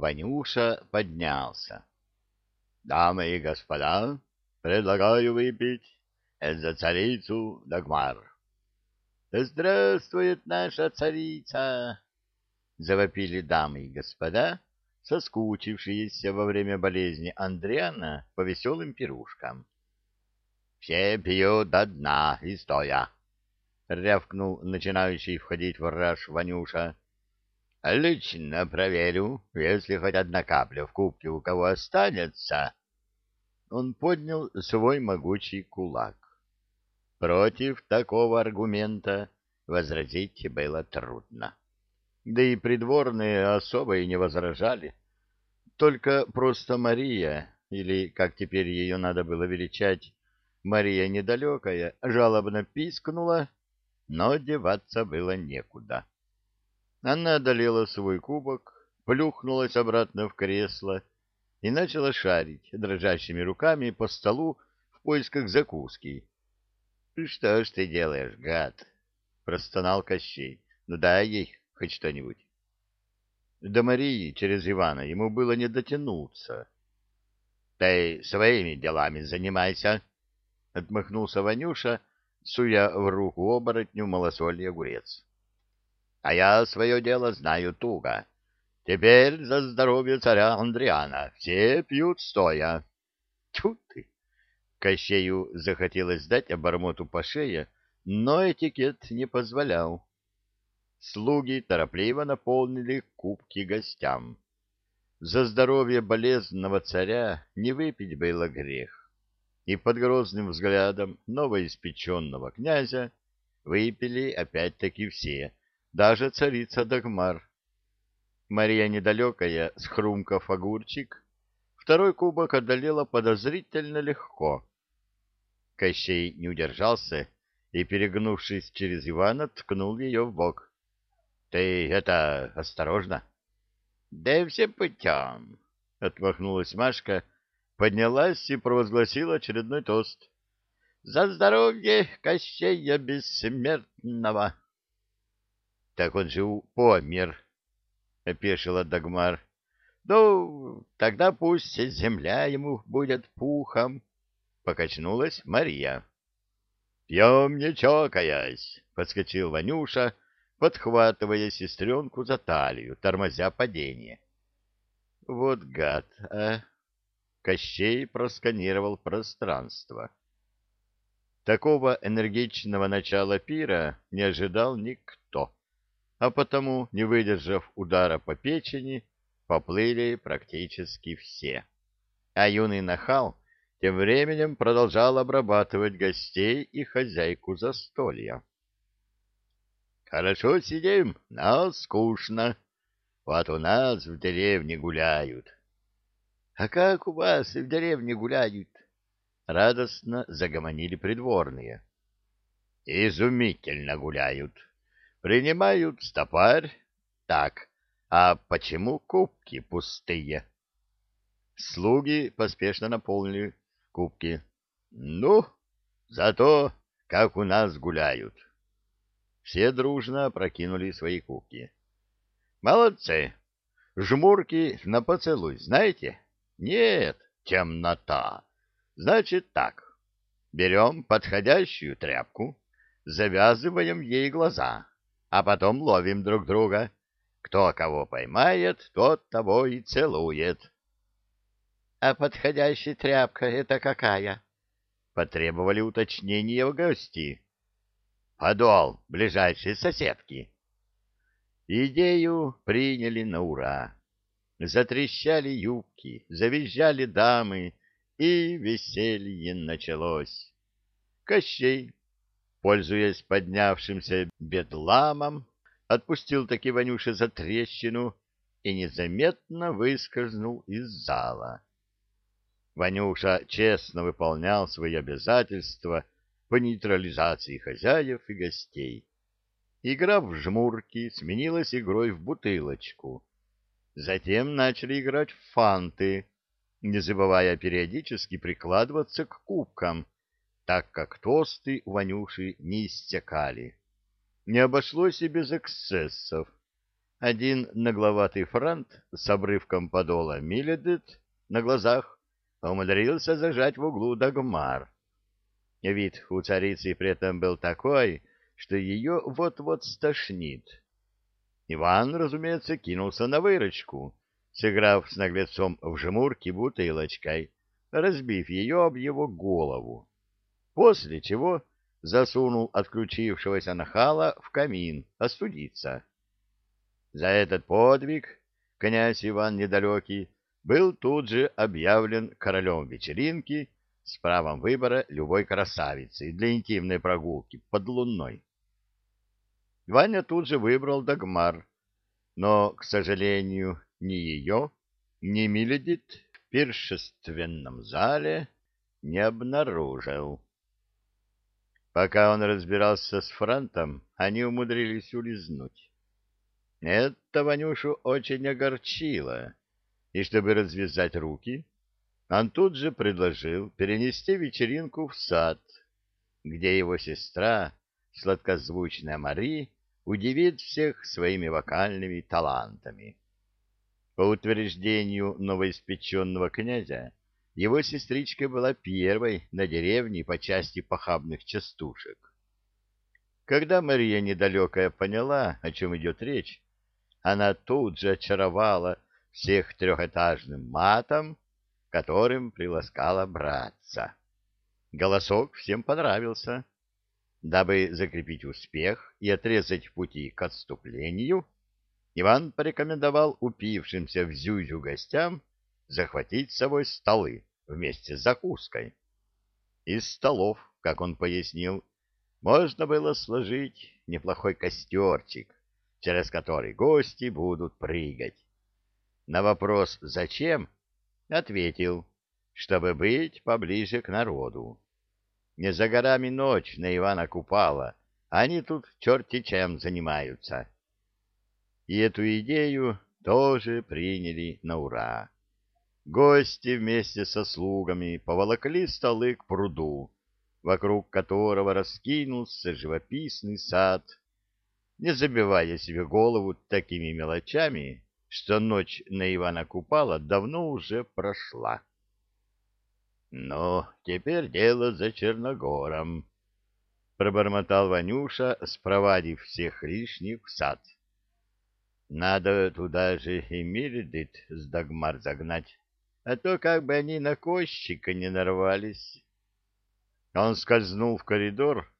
Ванюша поднялся. — Дамы и господа, предлагаю выпить за царицу Дагмар. — Здравствует наша царица! — завопили дамы и господа, соскучившиеся во время болезни Андриана по веселым пирушкам. — Все пьют до дна и стоя, — рявкнул начинающий входить в раж Ванюша. — Лично проверю, если хоть одна капля в кубке у кого останется. Он поднял свой могучий кулак. Против такого аргумента возразить было трудно. Да и придворные особо и не возражали. Только просто Мария, или, как теперь ее надо было величать, Мария Недалекая, жалобно пискнула, но деваться было некуда. Она одолела свой кубок, плюхнулась обратно в кресло и начала шарить дрожащими руками по столу в поисках закуски. — Что ж ты делаешь, гад? — простонал Кощей. — Ну дай ей хоть что-нибудь. До Марии через Ивана ему было не дотянуться. — Ты своими делами занимайся, — отмахнулся Ванюша, суя в руку оборотню малосольный огурец. — А я свое дело знаю туго. Теперь за здоровье царя Андриана. Все пьют стоя. Тьфу ты! Кощею захотелось дать обормоту по шее, но этикет не позволял. Слуги торопливо наполнили кубки гостям. За здоровье болезного царя не выпить было грех. И под грозным взглядом новоиспеченного князя выпили опять-таки все, даже царица Дагмар. Мария Недалекая, схрумкав огурчик, второй кубок одолела подозрительно легко. Кощей не удержался и, перегнувшись через Ивана, ткнул ее в бок. — Ты это, осторожно. — Да все путем, — отмахнулась Машка, поднялась и провозгласила очередной тост. — За здоровье Кощея Бессмертного! — Так он же помер, — опешила Дагмар. — Ну, тогда пусть земля ему будет пухом, покачнулась Мария. «Пьем, не чокаясь!» — подскочил Ванюша, подхватывая сестренку за талию, тормозя падение. «Вот гад, а!» — Кощей просканировал пространство. Такого энергичного начала пира не ожидал никто, а потому, не выдержав удара по печени, поплыли практически все. А юный нахал тем временем продолжал обрабатывать гостей и хозяйку застолья. «Хорошо сидим, но скучно. Вот у нас в деревне гуляют». «А как у вас в деревне гуляют?» Радостно загомонили придворные. «Изумительно гуляют. Принимают стопарь. Так, а почему кубки пустые?» Слуги поспешно наполнили кубки. Ну, зато как у нас гуляют. Все дружно прокинули свои кубки. Молодцы. Жмурки на поцелуй, знаете? Нет, темнота. Значит так. Берем подходящую тряпку, завязываем ей глаза, а потом ловим друг друга. Кто кого поймает, тот того и целует. А подходящая тряпка это какая? Потребовали уточнения гости. Подол ближайшей соседки. Идею приняли на ура. Затрещали юбки, завизжали дамы, и веселье началось. Кощей, пользуясь поднявшимся бедламом, отпустил таки Ванюше за трещину и незаметно выскользнул из зала. Ванюша честно выполнял свои обязательства по нейтрализации хозяев и гостей. Игра в жмурки сменилась игрой в бутылочку. Затем начали играть в фанты, не забывая периодически прикладываться к кубкам, так как тосты у Ванюши не истекали. Не обошлось и без эксцессов. один нагловатый франт с обрывком подола Миледет на глазах умудрился зажать в углу Дагмар. Вид у царицы при этом был такой, что ее вот-вот стошнит. Иван, разумеется, кинулся на выручку, сыграв с наглецом в жмурки бутылочкой, разбив ее об его голову, после чего засунул отключившегося нахала в камин остудиться. За этот подвиг князь Иван Недалекий был тут же объявлен королем вечеринки с правом выбора любой красавицы для интимной прогулки под луной. Ваня тут же выбрал Дагмар, но, к сожалению, ни ее, ни Миледит в пиршественном зале не обнаружил. Пока он разбирался с Франтом, они умудрились улизнуть. Это Ванюшу очень огорчило, и чтобы развязать руки, он тут же предложил перенести вечеринку в сад, где его сестра, сладкозвучная Мари, удивит всех своими вокальными талантами. По утверждению новоиспеченного князя, его сестричка была первой на деревне по части похабных частушек. Когда Мария недалекая поняла, о чем идет речь, она тут же очаровала всех трехэтажным матом, которым приласкала братца. Голосок всем понравился. Дабы закрепить успех и отрезать пути к отступлению, Иван порекомендовал упившимся в зюзю гостям захватить с собой столы вместе с закуской. Из столов, как он пояснил, можно было сложить неплохой костерчик, через который гости будут прыгать. На вопрос «Зачем?» ответил, чтобы быть поближе к народу. Не за горами ночь на Ивана Купала, они тут черти чем занимаются. И эту идею тоже приняли на ура. Гости вместе со слугами поволокли столы к пруду, вокруг которого раскинулся живописный сад не забивая себе голову такими мелочами, что ночь на Ивана Купала давно уже прошла. «Ну, теперь дело за Черногором», — пробормотал Ванюша, спровадив всех лишних в сад. «Надо туда же и Мирдит с Дагмар загнать, а то как бы они на кощика не нарвались». Он скользнул в коридор,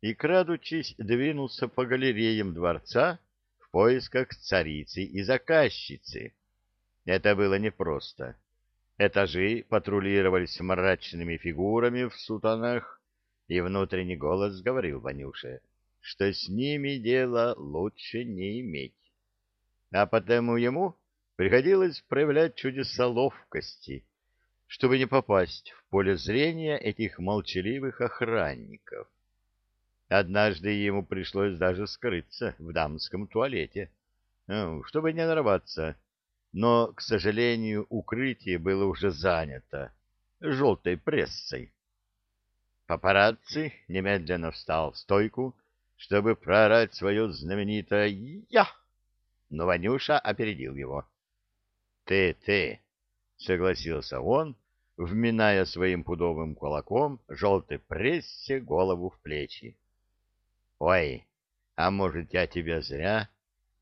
и, крадучись, двинулся по галереям дворца в поисках царицы и заказчицы. Это было непросто. Этажи патрулировались мрачными фигурами в сутанах, и внутренний голос говорил Ванюше, что с ними дело лучше не иметь. А потому ему приходилось проявлять чудеса ловкости, чтобы не попасть в поле зрения этих молчаливых охранников. Однажды ему пришлось даже скрыться в дамском туалете, ну, чтобы не нарваться. Но, к сожалению, укрытие было уже занято желтой прессой. Папарацци немедленно встал в стойку, чтобы проорать свое знаменитое «Я!», но Ванюша опередил его. «Ты, ты!» — согласился он, вминая своим пудовым кулаком желтой прессе голову в плечи. Ой, а может, я тебя зря?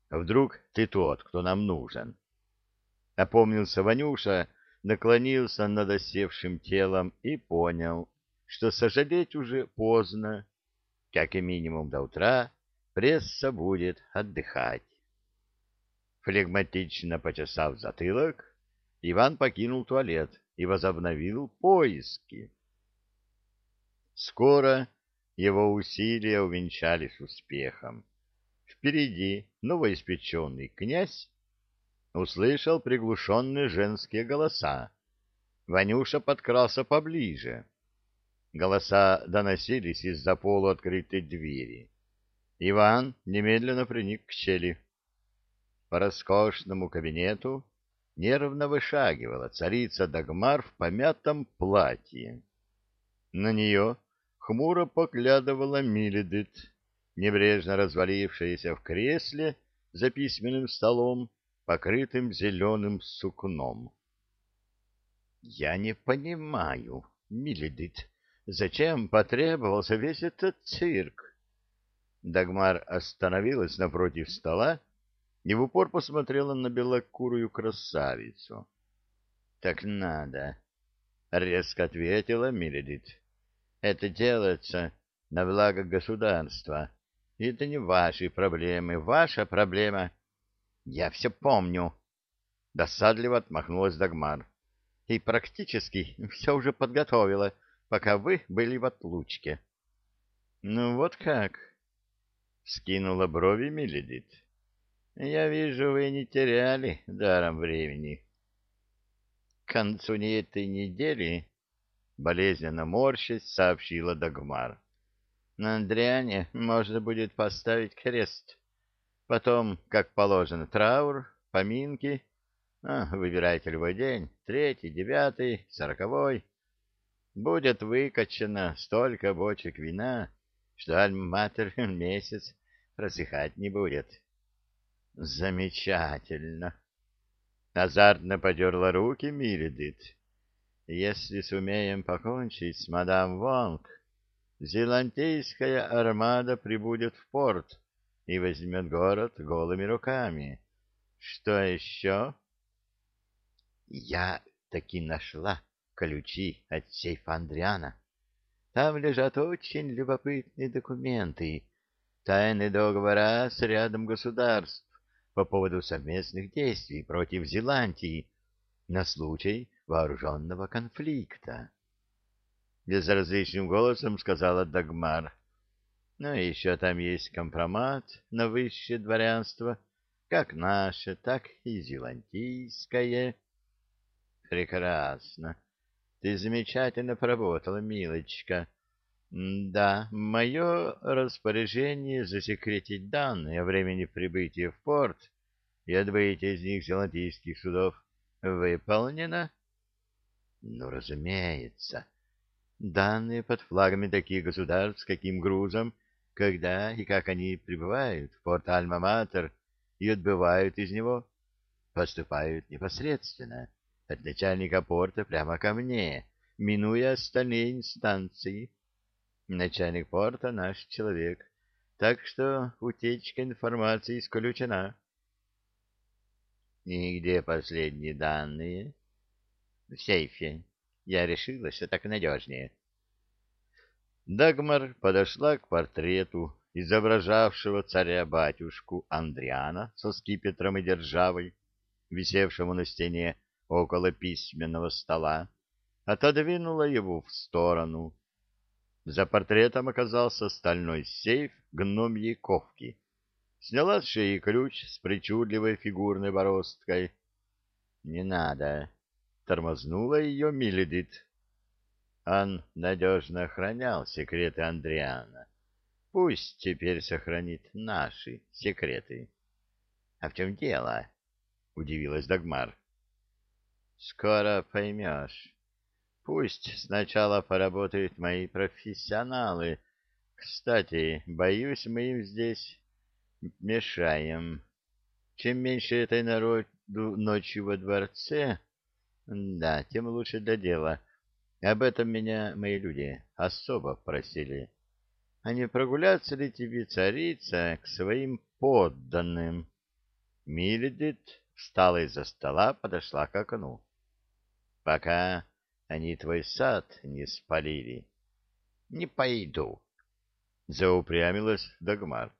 Вдруг ты тот, кто нам нужен? Опомнился Ванюша, наклонился над осевшим телом и понял, что сожалеть уже поздно. Как и минимум до утра пресса будет отдыхать. Флегматично почесав затылок, Иван покинул туалет и возобновил поиски. Скоро его усилия увенчались успехом. Впереди новоиспеченный князь услышал приглушенные женские голоса. Ванюша подкрался поближе. Голоса доносились из-за полуоткрытой двери. Иван немедленно приник к щели. По роскошному кабинету нервно вышагивала царица Дагмар в помятом платье. На нее хмуро поглядывала Миледит, небрежно развалившаяся в кресле за письменным столом, покрытым зеленым сукном. — Я не понимаю, Миледит, зачем потребовался весь этот цирк? Дагмар остановилась напротив стола и в упор посмотрела на белокурую красавицу. — Так надо, — резко ответила Миледит. — Это делается на благо государства. И это не ваши проблемы. Ваша проблема... — Я все помню. Досадливо отмахнулась Дагмар. И практически все уже подготовила, пока вы были в отлучке. — Ну вот как? — скинула брови Миледит. — Я вижу, вы не теряли даром времени. — К концу этой недели, — болезненно морщась, сообщила Дагмар. — На Андриане можно будет поставить крест. Потом, как положено, траур, поминки. А, выбирайте любой день, третий, девятый, сороковой будет выкачано столько бочек вина, что альма-матер месяц просыхать не будет. Замечательно. Азартно подерла руки Миридит. Если сумеем покончить с мадам Вонг, зелантийская армада прибудет в порт и возьмет город голыми руками. Что еще? Я таки нашла ключи от сейфа Андриана. Там лежат очень любопытные документы, тайные договора с рядом государств по поводу совместных действий против Зеландии на случай вооруженного конфликта. Безразличным голосом сказала Дагмар. Ну еще там есть компромат на высшее дворянство, как наше, так и зелантийское. Прекрасно. Ты замечательно поработала, милочка. Да, мое распоряжение засекретить данные о времени прибытия в порт и отбытия из них зеландийских судов выполнено? Ну, разумеется. Данные под флагами таких государств, каким грузом, когда и как они прибывают в порт Альма-Матер и отбывают из него, поступают непосредственно от начальника порта прямо ко мне, минуя остальные инстанции. Начальник порта — наш человек, так что утечка информации исключена. И где последние данные? В сейфе. Я решила, что так надежнее. Дагмар подошла к портрету, изображавшего царя-батюшку Андриана со скипетром и державой, висевшему на стене около письменного стола, отодвинула его в сторону. За портретом оказался стальной сейф гномьей ковки. Сняла с шеи ключ с причудливой фигурной бороздкой. «Не надо!» — тормознула ее Миледит. Он надежно охранял секреты Андриана. Пусть теперь сохранит наши секреты. — А в чем дело? — удивилась Дагмар. Скоро поймешь. Пусть сначала поработают мои профессионалы. Кстати, боюсь, мы им здесь мешаем. Чем меньше этой народу ночью во дворце, да, тем лучше для дела. Об этом меня мои люди особо просили. А не прогуляться ли тебе, царица, к своим подданным? Миледит встала из-за стола, подошла к окну пока они твой сад не спалили. — Не пойду, — заупрямилась Дагмар.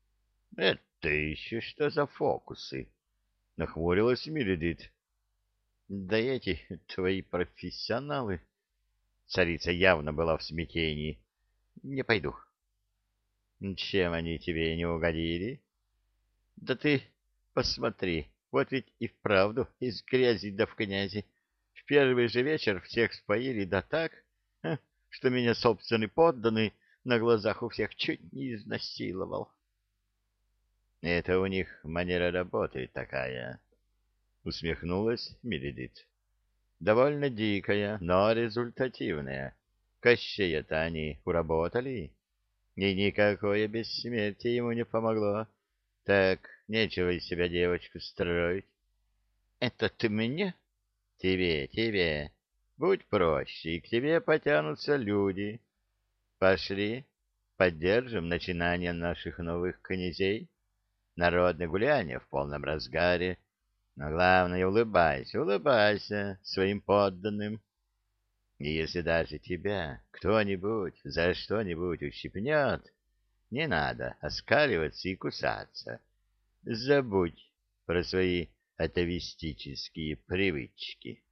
— Это еще что за фокусы? — нахмурилась Миридит. — Да эти твои профессионалы... Царица явно была в смятении. — Не пойду. — Чем они тебе не угодили? — Да ты посмотри, вот ведь и вправду из грязи да в князи первый же вечер всех споили да так, что меня собственный подданный на глазах у всех чуть не изнасиловал. Это у них манера работы такая, усмехнулась Мередит. Довольно дикая, но результативная. Кощея-то они уработали, и никакое бессмертие ему не помогло. Так нечего из себя девочку строить. Это ты мне? Тебе, тебе. Будь проще, и к тебе потянутся люди. Пошли, поддержим начинание наших новых князей. Народное гуляние в полном разгаре. Но главное, улыбайся, улыбайся своим подданным. И если даже тебя кто-нибудь за что-нибудь ущипнет, не надо оскаливаться и кусаться. Забудь про свои атовистические привычки.